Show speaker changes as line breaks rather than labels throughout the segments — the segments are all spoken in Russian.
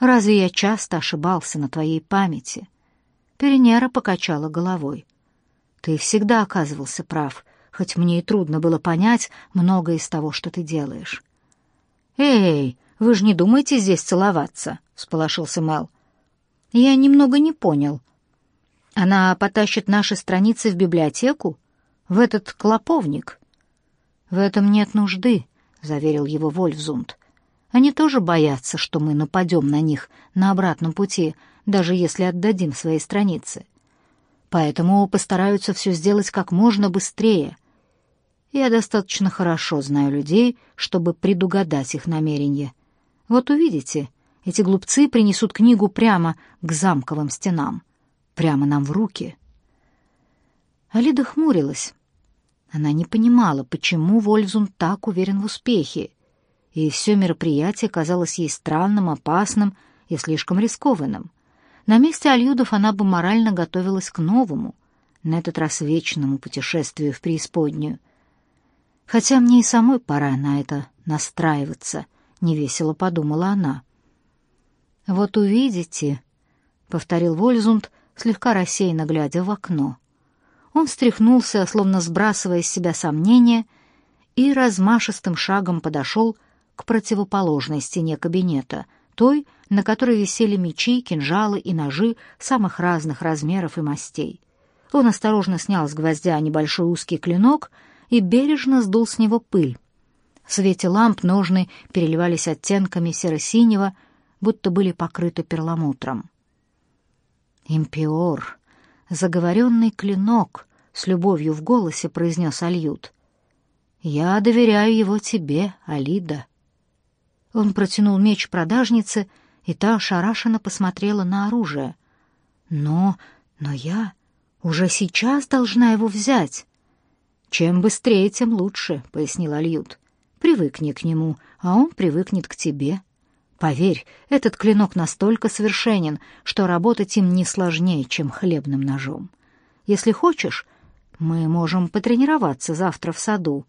Разве я часто ошибался на твоей памяти?» Перенера покачала головой. «Ты всегда оказывался прав, хоть мне и трудно было понять многое из того, что ты делаешь». «Эй, вы же не думаете здесь целоваться?» — всполошился Мел. «Я немного не понял. Она потащит наши страницы в библиотеку? В этот клоповник?» «В этом нет нужды», — заверил его Вольфзунд. «Они тоже боятся, что мы нападем на них на обратном пути, даже если отдадим свои страницы. Поэтому постараются все сделать как можно быстрее. Я достаточно хорошо знаю людей, чтобы предугадать их намерения. Вот увидите, эти глупцы принесут книгу прямо к замковым стенам, прямо нам в руки». Алида хмурилась. Она не понимала, почему Вольфзун так уверен в успехе, и все мероприятие казалось ей странным, опасным и слишком рискованным. На месте Альюдов она бы морально готовилась к новому, на этот раз вечному путешествию в преисподнюю. Хотя мне и самой пора на это настраиваться, невесело подумала она. Вот увидите, повторил Вользунд, слегка рассеянно глядя в окно. Он встряхнулся, словно сбрасывая с себя сомнения, и размашистым шагом подошел к противоположной стене кабинета, той, на которой висели мечи, кинжалы и ножи самых разных размеров и мастей. Он осторожно снял с гвоздя небольшой узкий клинок и бережно сдул с него пыль. В свете ламп ножны переливались оттенками серо-синего, будто были покрыты перламутром. «Импиор, заговоренный клинок», с любовью в голосе произнес Альют. «Я доверяю его тебе, Алида». Он протянул меч продажнице, и та ошарашенно посмотрела на оружие. «Но... но я уже сейчас должна его взять». «Чем быстрее, тем лучше», — пояснил Альют. «Привыкни к нему, а он привыкнет к тебе. Поверь, этот клинок настолько совершенен, что работать им не сложнее, чем хлебным ножом. Если хочешь, мы можем потренироваться завтра в саду.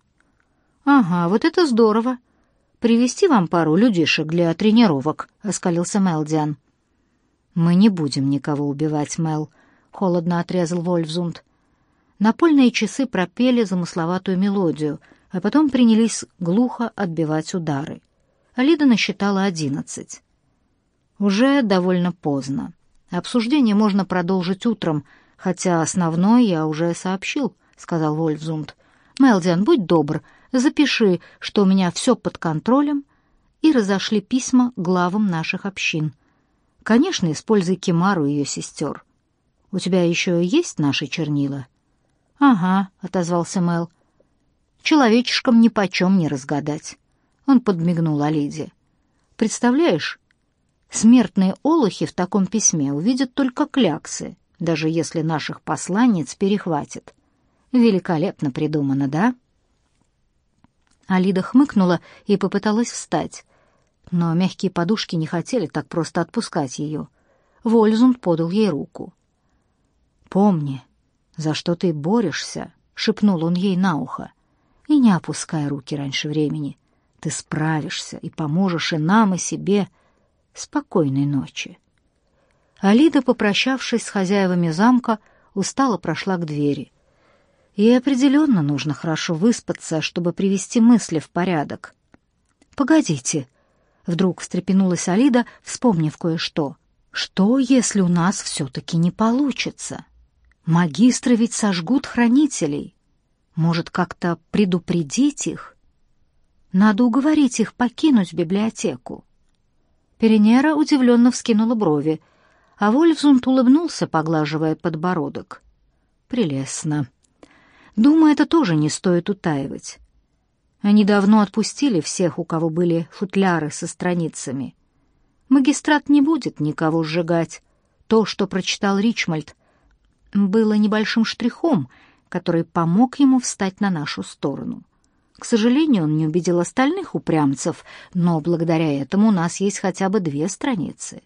Ага, вот это здорово. Привести вам пару людишек для тренировок, оскалился Мелдиан. Мы не будем никого убивать, Мел, холодно отрезал Вольфзунд. Напольные часы пропели замысловатую мелодию, а потом принялись глухо отбивать удары. Алида насчитала одиннадцать. Уже довольно поздно. Обсуждение можно продолжить утром, хотя основной я уже сообщил», — сказал Вольфзунд. «Мелдиан, будь добр, запиши, что у меня все под контролем, и разошли письма главам наших общин. Конечно, используй Кимару и ее сестер. У тебя еще есть наши чернила?» «Ага», — отозвался Мел. «Человечешкам нипочем не разгадать». Он подмигнул Алиде. «Представляешь, смертные олухи в таком письме увидят только кляксы, даже если наших посланниц перехватит. Великолепно придумано, да? Алида хмыкнула и попыталась встать, но мягкие подушки не хотели так просто отпускать ее. Вользунд подал ей руку. «Помни, за что ты борешься», — шепнул он ей на ухо, — «и не опускай руки раньше времени. Ты справишься и поможешь и нам, и себе. Спокойной ночи». Алида, попрощавшись с хозяевами замка, устало прошла к двери. Ей определенно нужно хорошо выспаться, чтобы привести мысли в порядок. «Погодите», — вдруг встрепенулась Алида, вспомнив кое-что. «Что, если у нас все-таки не получится? Магистры ведь сожгут хранителей. Может, как-то предупредить их? Надо уговорить их покинуть библиотеку». Перенера удивленно вскинула брови — а Вольфзунд улыбнулся, поглаживая подбородок. «Прелестно. Думаю, это тоже не стоит утаивать. Они давно отпустили всех, у кого были футляры со страницами. Магистрат не будет никого сжигать. То, что прочитал Ричмольд, было небольшим штрихом, который помог ему встать на нашу сторону. К сожалению, он не убедил остальных упрямцев, но благодаря этому у нас есть хотя бы две страницы.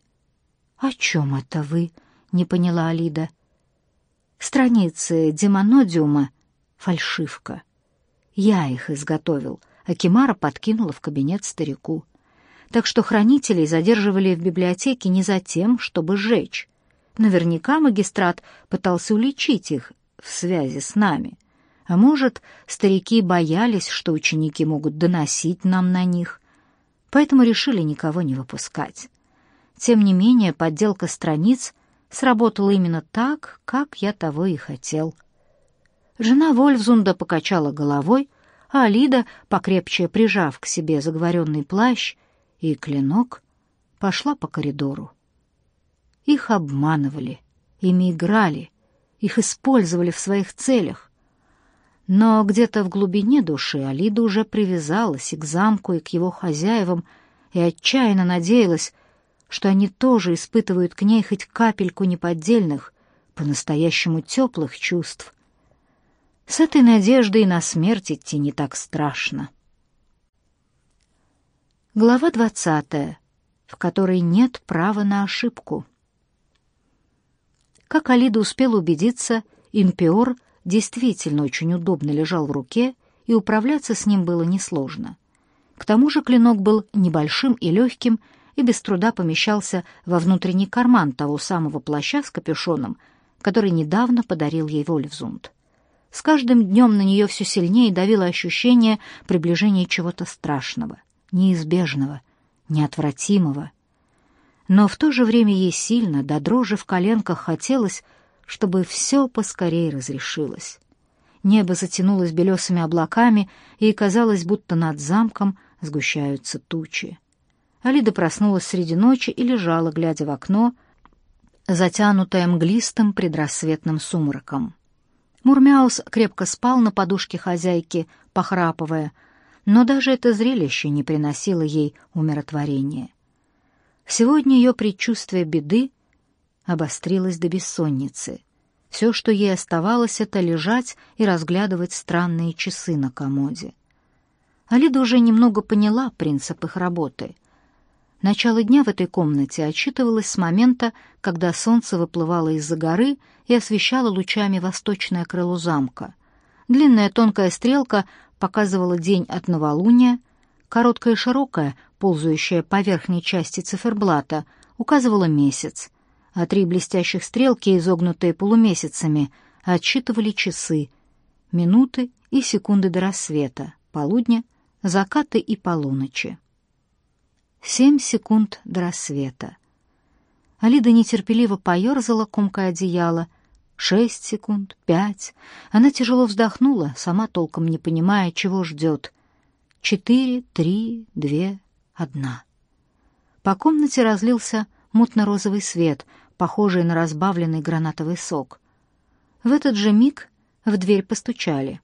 «О чем это вы?» — не поняла Алида. «Страницы демонодиума — фальшивка. Я их изготовил, а Кимара подкинула в кабинет старику. так что хранителей задерживали в библиотеке не за тем, чтобы сжечь. Наверняка магистрат пытался уличить их в связи с нами. А может, старики боялись, что ученики могут доносить нам на них, поэтому решили никого не выпускать. Тем не менее, подделка страниц сработала именно так, как я того и хотел. Жена Вольфзунда покачала головой, а Алида, покрепче прижав к себе заговоренный плащ и клинок, пошла по коридору. Их обманывали, ими играли, их использовали в своих целях. Но где-то в глубине души Алида уже привязалась и к замку, и к его хозяевам, и отчаянно надеялась, что они тоже испытывают к ней хоть капельку неподдельных, по-настоящему теплых чувств. С этой надеждой на смерть идти не так страшно. Глава двадцатая, в которой нет права на ошибку. Как Алида успела убедиться, импиор действительно очень удобно лежал в руке, и управляться с ним было несложно. К тому же клинок был небольшим и легким, и без труда помещался во внутренний карман того самого плаща с капюшоном, который недавно подарил ей Вольфзунд. С каждым днем на нее все сильнее давило ощущение приближения чего-то страшного, неизбежного, неотвратимого — но в то же время ей сильно, до дрожи в коленках, хотелось, чтобы все поскорее разрешилось. Небо затянулось белесыми облаками, и казалось, будто над замком сгущаются тучи. Алида проснулась среди ночи и лежала, глядя в окно, затянутое мглистым предрассветным сумраком. Мурмяус крепко спал на подушке хозяйки, похрапывая, но даже это зрелище не приносило ей умиротворения. Сегодня ее предчувствие беды обострилось до бессонницы. Все, что ей оставалось, это лежать и разглядывать странные часы на комоде. Алида уже немного поняла принцип их работы. Начало дня в этой комнате отчитывалось с момента, когда солнце выплывало из-за горы и освещало лучами восточное крыло замка. Длинная тонкая стрелка показывала день от новолуния, короткая и широкая ползающая по верхней части циферблата, указывала месяц, а три блестящих стрелки, изогнутые полумесяцами, отсчитывали часы, минуты и секунды до рассвета, полудня, заката и полуночи. Семь секунд до рассвета. Алида нетерпеливо поерзала комкой одеяла. Шесть секунд, пять. Она тяжело вздохнула, сама толком не понимая, чего ждет. Четыре, три, две, одна. По комнате разлился мутно-розовый свет, похожий на разбавленный гранатовый сок. В этот же миг в дверь постучали.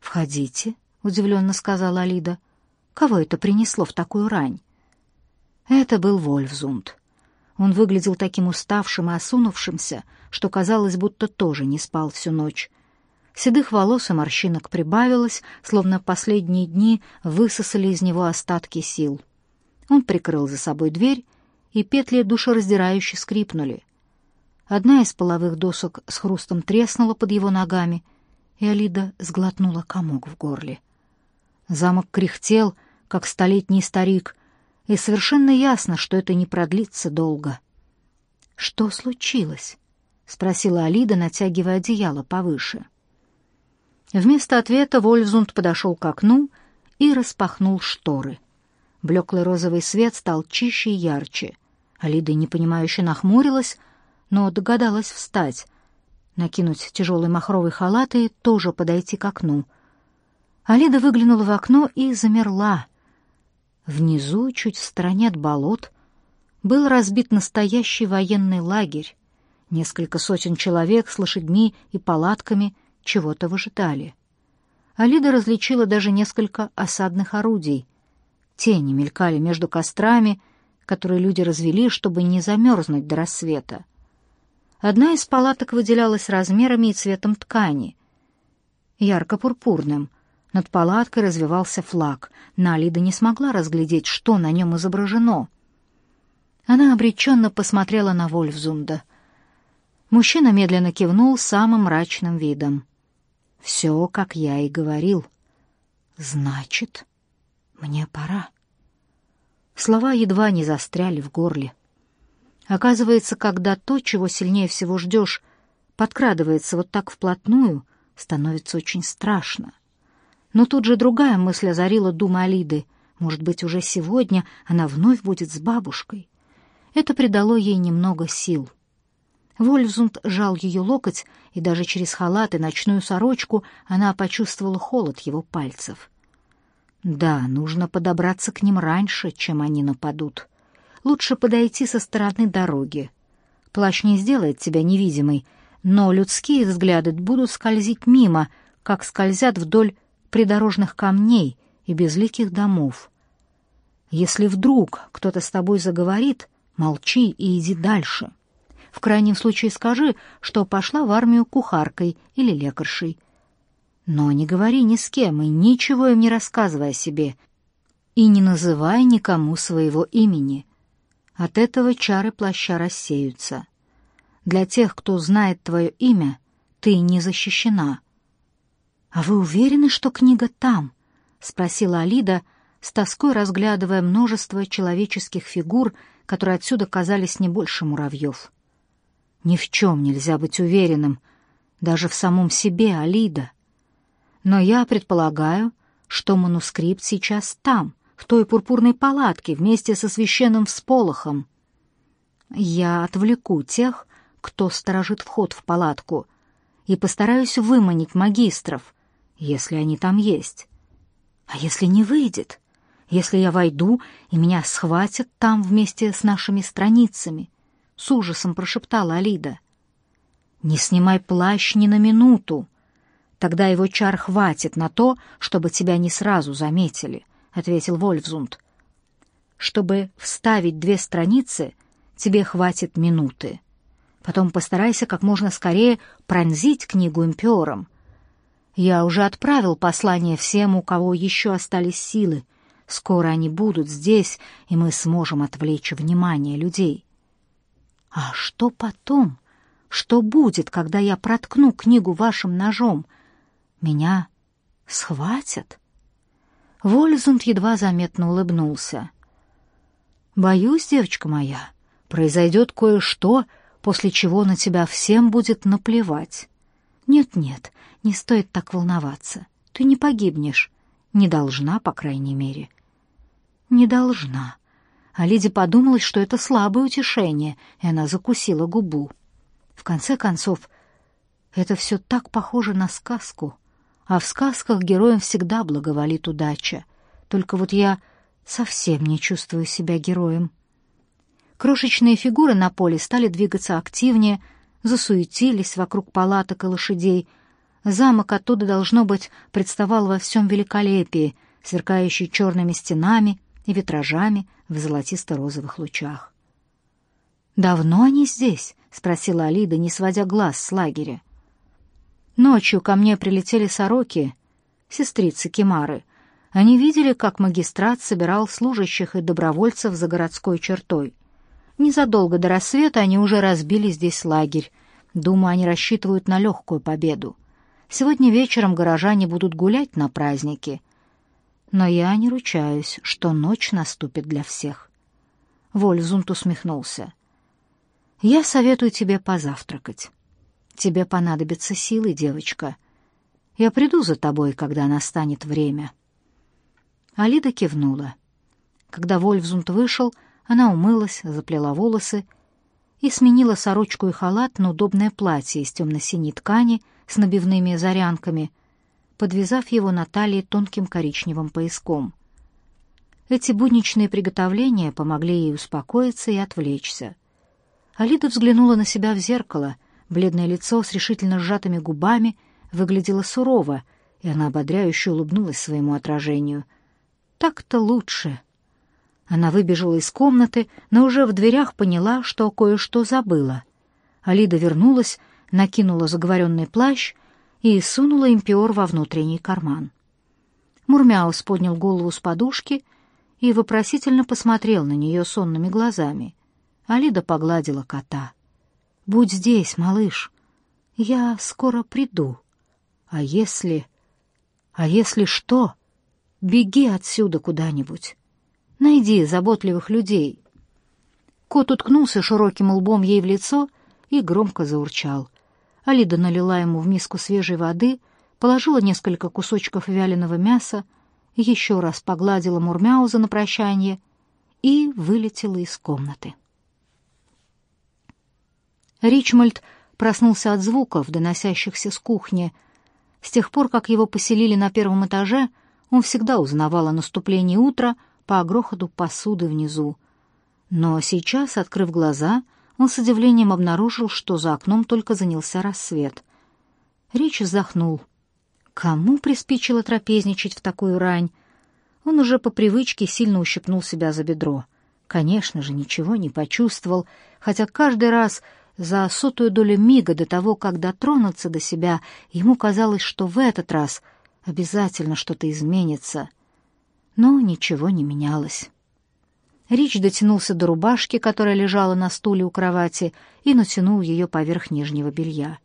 «Входите», — удивленно сказала Алида. «Кого это принесло в такую рань?» Это был Вольфзунд. Он выглядел таким уставшим и осунувшимся, что казалось, будто тоже не спал всю ночь. Седых волос и морщинок прибавилось, словно последние дни высосали из него остатки сил. Он прикрыл за собой дверь, и петли душераздирающе скрипнули. Одна из половых досок с хрустом треснула под его ногами, и Алида сглотнула комок в горле. Замок кряхтел, как столетний старик, и совершенно ясно, что это не продлится долго. «Что случилось?» — спросила Алида, натягивая одеяло повыше. Вместо ответа Вольфзунд подошел к окну и распахнул шторы — Блеклый розовый свет стал чище и ярче. Алида непонимающе нахмурилась, но догадалась встать, накинуть тяжелый махровый халат и тоже подойти к окну. Алида выглянула в окно и замерла. Внизу, чуть в стороне от болот, был разбит настоящий военный лагерь. Несколько сотен человек с лошадьми и палатками чего-то выжидали. Алида различила даже несколько осадных орудий, Тени мелькали между кострами, которые люди развели, чтобы не замерзнуть до рассвета. Одна из палаток выделялась размерами и цветом ткани, ярко-пурпурным. Над палаткой развивался флаг. Налида не смогла разглядеть, что на нем изображено. Она обреченно посмотрела на Вольфзунда. Мужчина медленно кивнул самым мрачным видом. «Все, как я и говорил». «Значит...» Мне пора. Слова едва не застряли в горле. Оказывается, когда то, чего сильнее всего ждешь, подкрадывается вот так вплотную, становится очень страшно. Но тут же другая мысль озарила думы Алиды. Может быть, уже сегодня она вновь будет с бабушкой. Это придало ей немного сил. Вольфзунд жал ее локоть, и даже через халат и ночную сорочку она почувствовала холод его пальцев. Да, нужно подобраться к ним раньше, чем они нападут. Лучше подойти со стороны дороги. Плащ не сделает тебя невидимой, но людские взгляды будут скользить мимо, как скользят вдоль придорожных камней и безликих домов. Если вдруг кто-то с тобой заговорит, молчи и иди дальше. В крайнем случае скажи, что пошла в армию кухаркой или лекаршей. Но не говори ни с кем и ничего им не рассказывай о себе, и не называй никому своего имени. От этого чары плаща рассеются. Для тех, кто знает твое имя, ты не защищена. «А вы уверены, что книга там?» — спросила Алида, с тоской разглядывая множество человеческих фигур, которые отсюда казались не больше муравьев. «Ни в чем нельзя быть уверенным, даже в самом себе, Алида. Но я предполагаю, что манускрипт сейчас там, в той пурпурной палатке вместе со священным всполохом. Я отвлеку тех, кто сторожит вход в палатку, и постараюсь выманить магистров, если они там есть. А если не выйдет? Если я войду, и меня схватят там вместе с нашими страницами? С ужасом прошептала Алида. Не снимай плащ ни на минуту. Тогда его чар хватит на то, чтобы тебя не сразу заметили. — ответил Вольфзунд. «Чтобы вставить две страницы, тебе хватит минуты. Потом постарайся как можно скорее пронзить книгу импером. Я уже отправил послание всем, у кого еще остались силы. Скоро они будут здесь, и мы сможем отвлечь внимание людей». «А что потом? Что будет, когда я проткну книгу вашим ножом? Меня схватят?» Вользунд едва заметно улыбнулся. «Боюсь, девочка моя, произойдет кое-что, после чего на тебя всем будет наплевать. Нет-нет, не стоит так волноваться. Ты не погибнешь. Не должна, по крайней мере». «Не должна». А Лиде подумалось, что это слабое утешение, и она закусила губу. В конце концов, это все так похоже на сказку — а в сказках героям всегда благоволит удача. Только вот я совсем не чувствую себя героем. Крошечные фигуры на поле стали двигаться активнее, засуетились вокруг палаток и лошадей. Замок оттуда, должно быть, представал во всем великолепии, сверкающий черными стенами и витражами в золотисто-розовых лучах. «Давно они здесь?» — спросила Алида, не сводя глаз с лагеря. Ночью ко мне прилетели сороки, сестрицы Кимары. Они видели, как магистрат собирал служащих и добровольцев за городской чертой. Незадолго до рассвета они уже разбили здесь лагерь. Думаю, они рассчитывают на легкую победу. Сегодня вечером горожане будут гулять на празднике. Но я не ручаюсь, что ночь наступит для всех. Вользунт усмехнулся. «Я советую тебе позавтракать». Тебе понадобятся силы, девочка. Я приду за тобой, когда настанет время». Алида кивнула. Когда Вольфзунд вышел, она умылась, заплела волосы и сменила сорочку и халат на удобное платье из темно-синей ткани с набивными зарянками, подвязав его на талии тонким коричневым пояском. Эти будничные приготовления помогли ей успокоиться и отвлечься. Алида взглянула на себя в зеркало Бледное лицо с решительно сжатыми губами выглядело сурово, и она ободряюще улыбнулась своему отражению. «Так-то лучше». Она выбежала из комнаты, но уже в дверях поняла, что кое-что забыла. Алида вернулась, накинула заговоренный плащ и сунула импиор во внутренний карман. Мурмяус поднял голову с подушки и вопросительно посмотрел на нее сонными глазами. Алида погладила кота. Будь здесь, малыш. Я скоро приду. А если... А если что, беги отсюда куда-нибудь. Найди заботливых людей». Кот уткнулся широким лбом ей в лицо и громко заурчал. Алида налила ему в миску свежей воды, положила несколько кусочков вяленого мяса, еще раз погладила Мурмяуза на прощание и вылетела из комнаты. Ричмольд проснулся от звуков, доносящихся с кухни. С тех пор, как его поселили на первом этаже, он всегда узнавал о наступлении утра по грохоту посуды внизу. Но сейчас, открыв глаза, он с удивлением обнаружил, что за окном только занялся рассвет. Рич вздохнул. Кому приспичило трапезничать в такую рань? Он уже по привычке сильно ущипнул себя за бедро. Конечно же, ничего не почувствовал, хотя каждый раз за сотую долю мига до того, как дотронуться до себя, ему казалось, что в этот раз обязательно что-то изменится. Но ничего не менялось. Рич дотянулся до рубашки, которая лежала на стуле у кровати, и натянул ее поверх нижнего белья.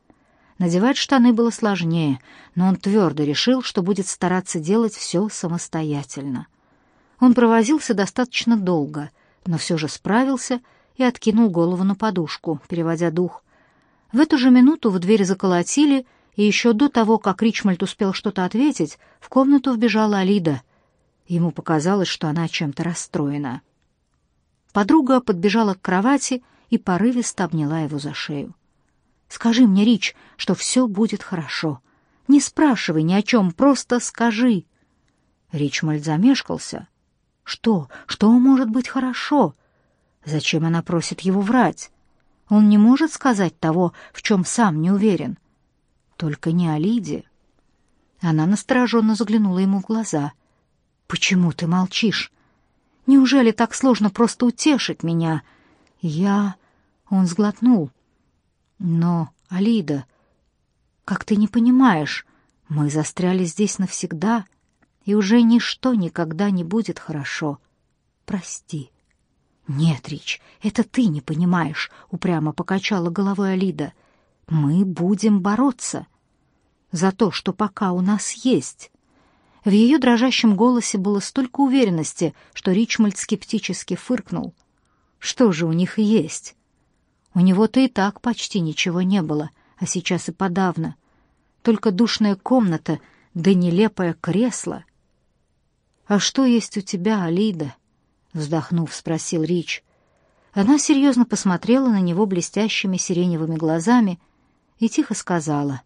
Надевать штаны было сложнее, но он твердо решил, что будет стараться делать все самостоятельно. Он провозился достаточно долго, но все же справился и откинул голову на подушку, переводя дух. В эту же минуту в дверь заколотили, и еще до того, как Ричмольд успел что-то ответить, в комнату вбежала Алида. Ему показалось, что она чем-то расстроена. Подруга подбежала к кровати и порывисто обняла его за шею. Скажи мне, Рич, что все будет хорошо. Не спрашивай ни о чем, просто скажи. Ричмольд замешкался. Что? Что может быть хорошо? Зачем она просит его врать? Он не может сказать того, в чем сам не уверен. Только не о Лиде. Она настороженно заглянула ему в глаза. «Почему ты молчишь? Неужели так сложно просто утешить меня?» «Я...» Он сглотнул. Но, Алида, как ты не понимаешь, мы застряли здесь навсегда, и уже ничто никогда не будет хорошо. Прости. Нет, Рич, это ты не понимаешь, упрямо покачала головой Алида. Мы будем бороться за то, что пока у нас есть. В ее дрожащем голосе было столько уверенности, что Ричмольд скептически фыркнул. Что же у них есть? У него-то и так почти ничего не было, а сейчас и подавно. Только душная комната да нелепое кресло. «А что есть у тебя, Алида?» — вздохнув, спросил Рич. Она серьезно посмотрела на него блестящими сиреневыми глазами и тихо сказала.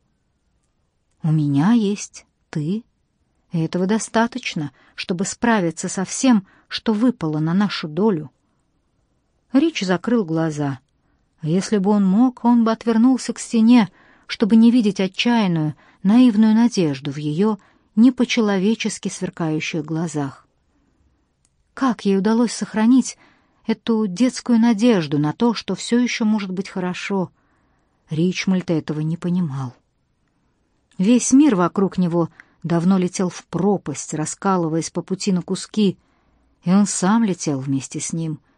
«У меня есть ты. И этого достаточно, чтобы справиться со всем, что выпало на нашу долю». Рич закрыл глаза — если бы он мог, он бы отвернулся к стене, чтобы не видеть отчаянную, наивную надежду в ее не по-человечески сверкающих глазах. Как ей удалось сохранить эту детскую надежду на то, что все еще может быть хорошо? Ричмольд этого не понимал. Весь мир вокруг него давно летел в пропасть, раскалываясь по пути на куски, и он сам летел вместе с ним —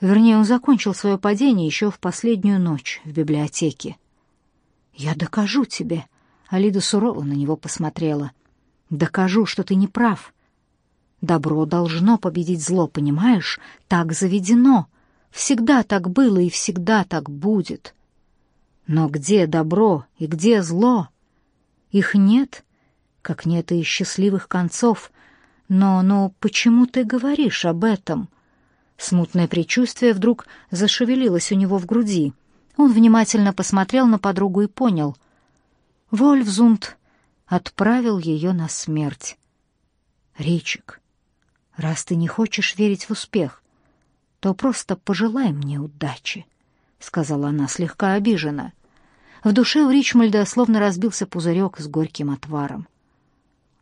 Вернее, он закончил свое падение еще в последнюю ночь в библиотеке. «Я докажу тебе», — Алида сурово на него посмотрела. «Докажу, что ты не прав. Добро должно победить зло, понимаешь? Так заведено. Всегда так было и всегда так будет. Но где добро и где зло? Их нет, как нет и счастливых концов. Но, но почему ты говоришь об этом?» Смутное предчувствие вдруг зашевелилось у него в груди. Он внимательно посмотрел на подругу и понял. Вольфзунд отправил ее на смерть. «Ричик, раз ты не хочешь верить в успех, то просто пожелай мне удачи», — сказала она слегка обиженно. В душе у Ричмольда словно разбился пузырек с горьким отваром.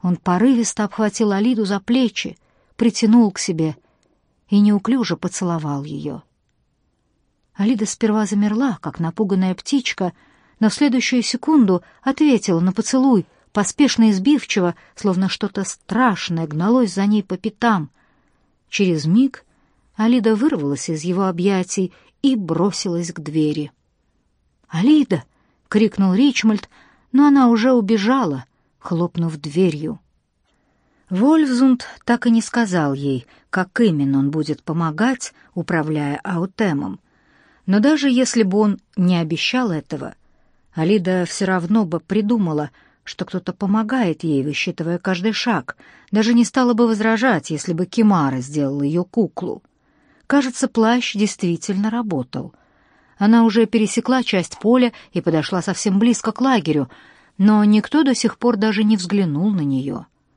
Он порывисто обхватил Алиду за плечи, притянул к себе и неуклюже поцеловал ее. Алида сперва замерла, как напуганная птичка, но в следующую секунду ответила на поцелуй, поспешно и сбивчиво, словно что-то страшное гналось за ней по пятам. Через миг Алида вырвалась из его объятий и бросилась к двери. «Алида!» — крикнул Ричмольд, но она уже убежала, хлопнув дверью. Вольфзунд так и не сказал ей, как именно он будет помогать, управляя аутемом. Но даже если бы он не обещал этого, Алида все равно бы придумала, что кто-то помогает ей, высчитывая каждый шаг, даже не стала бы возражать, если бы Кимара сделала ее куклу. Кажется, плащ действительно работал. Она уже пересекла часть поля и подошла совсем близко к лагерю, но никто до сих пор даже не взглянул на нее.